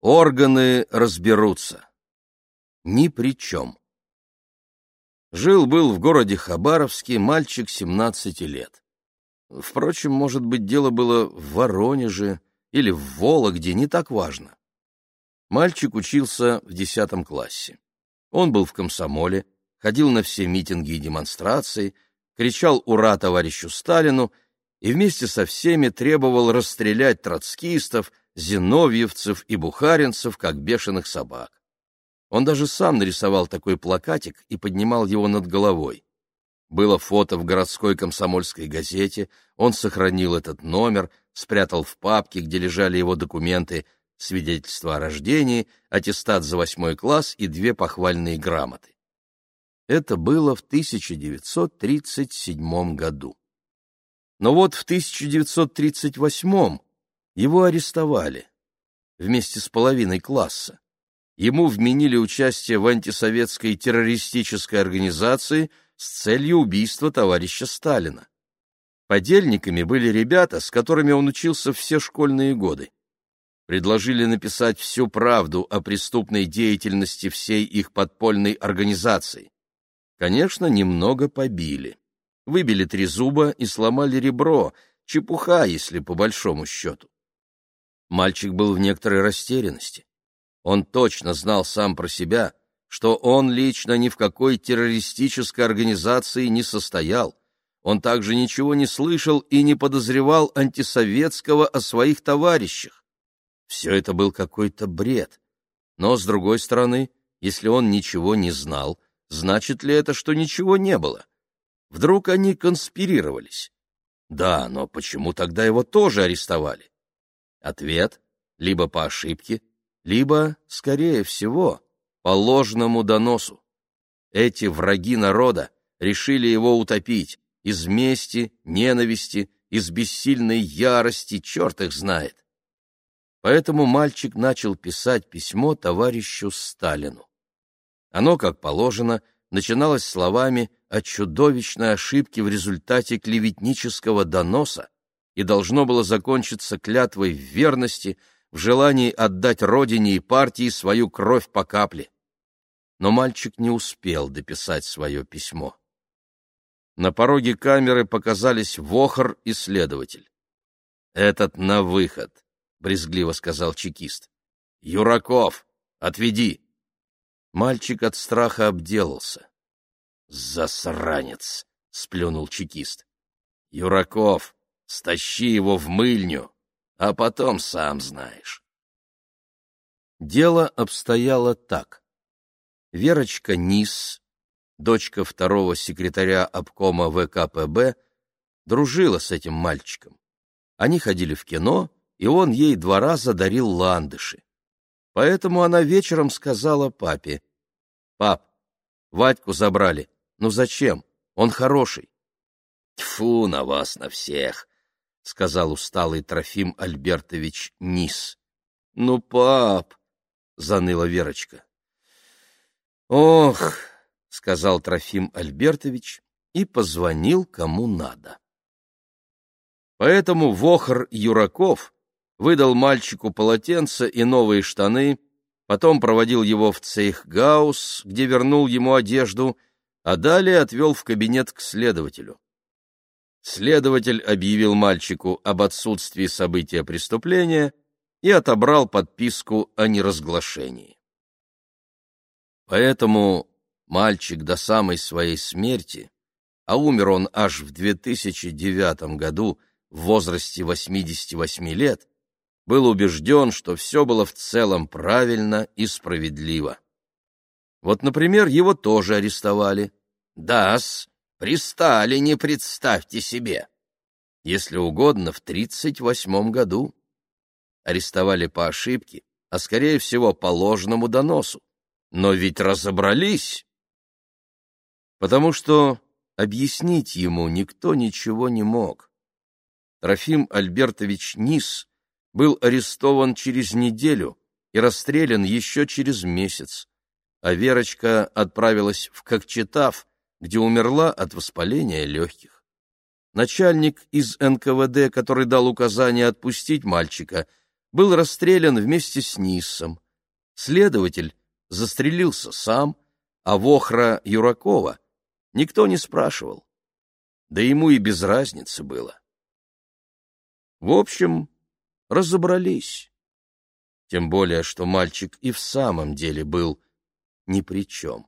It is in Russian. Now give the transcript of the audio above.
Органы разберутся. Ни при чем. Жил-был в городе Хабаровске мальчик 17 лет. Впрочем, может быть, дело было в Воронеже или в Вологде, не так важно. Мальчик учился в 10 классе. Он был в комсомоле, ходил на все митинги и демонстрации, кричал «Ура!» товарищу Сталину и вместе со всеми требовал расстрелять троцкистов, зиновьевцев и бухаринцев, как бешеных собак. Он даже сам нарисовал такой плакатик и поднимал его над головой. Было фото в городской комсомольской газете, он сохранил этот номер, спрятал в папке, где лежали его документы, свидетельство о рождении, аттестат за восьмой класс и две похвальные грамоты. Это было в 1937 году. Но вот в 1938 его арестовали вместе с половиной класса ему вменили участие в антисоветской террористической организации с целью убийства товарища Сталина. Подельниками были ребята, с которыми он учился все школьные годы. Предложили написать всю правду о преступной деятельности всей их подпольной организации. Конечно, немного побили. Выбили три зуба и сломали ребро, чепуха, если по большому счету. Мальчик был в некоторой растерянности. Он точно знал сам про себя, что он лично ни в какой террористической организации не состоял. Он также ничего не слышал и не подозревал антисоветского о своих товарищах. Все это был какой-то бред. Но, с другой стороны, если он ничего не знал, значит ли это, что ничего не было? Вдруг они конспирировались? Да, но почему тогда его тоже арестовали? Ответ — либо по ошибке, либо, скорее всего, по ложному доносу. Эти враги народа решили его утопить из мести, ненависти, из бессильной ярости, черт их знает. Поэтому мальчик начал писать письмо товарищу Сталину. Оно, как положено, начиналось словами о чудовищной ошибке в результате клеветнического доноса и должно было закончиться клятвой в верности – в желании отдать родине и партии свою кровь по капле. Но мальчик не успел дописать свое письмо. На пороге камеры показались Вохор и следователь. «Этот на выход», — брезгливо сказал чекист. «Юраков, отведи!» Мальчик от страха обделался. «Засранец!» — сплюнул чекист. «Юраков, стащи его в мыльню!» а потом сам знаешь. Дело обстояло так. Верочка Нис, дочка второго секретаря обкома ВКПБ, дружила с этим мальчиком. Они ходили в кино, и он ей два раза дарил ландыши. Поэтому она вечером сказала папе, «Пап, Вадьку забрали. Ну зачем? Он хороший». «Тьфу на вас, на всех!» — сказал усталый Трофим Альбертович Нис. — Ну, пап, — заныла Верочка. — Ох, — сказал Трофим Альбертович и позвонил кому надо. Поэтому Вохр Юраков выдал мальчику полотенце и новые штаны, потом проводил его в цейхгаус, где вернул ему одежду, а далее отвел в кабинет к следователю. Следователь объявил мальчику об отсутствии события преступления и отобрал подписку о неразглашении. Поэтому мальчик до самой своей смерти, а умер он аж в 2009 году в возрасте 88 лет, был убежден, что все было в целом правильно и справедливо. Вот, например, его тоже арестовали. Да-с, при Сталине, представьте себе. Если угодно, в 38 году. Арестовали по ошибке, а, скорее всего, по ложному доносу. Но ведь разобрались. Потому что объяснить ему никто ничего не мог. Трофим Альбертович Нис был арестован через неделю и расстрелян еще через месяц, а Верочка отправилась в Кокчетав, где умерла от воспаления легких. Начальник из НКВД, который дал указание отпустить мальчика, был расстрелян вместе с Ниссом. Следователь застрелился сам, а Вохра Юракова никто не спрашивал. Да ему и без разницы было. В общем, разобрались. Тем более, что мальчик и в самом деле был ни при чем.